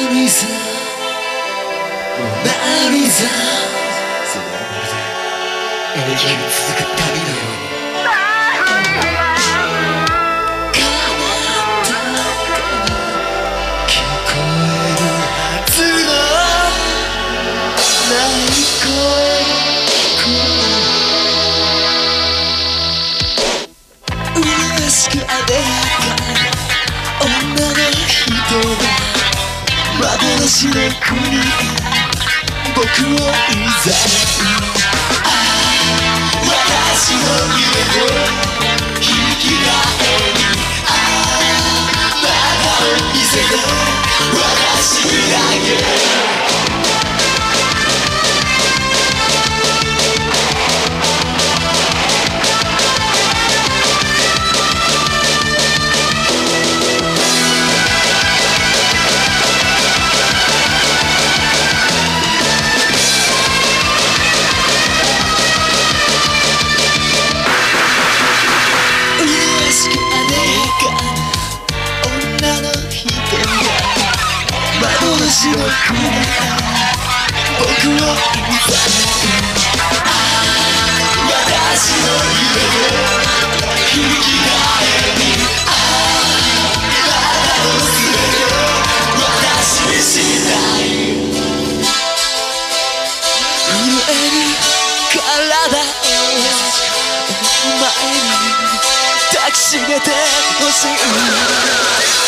何さ何さ。そうだよ。まる永遠に続く。幻の国へ僕をいざ私の夢を引き換えにあなたを見せ僕をいざ私の夢を引き換えにあなたの全てを私にしたい震える体を前に抱きしめてほしい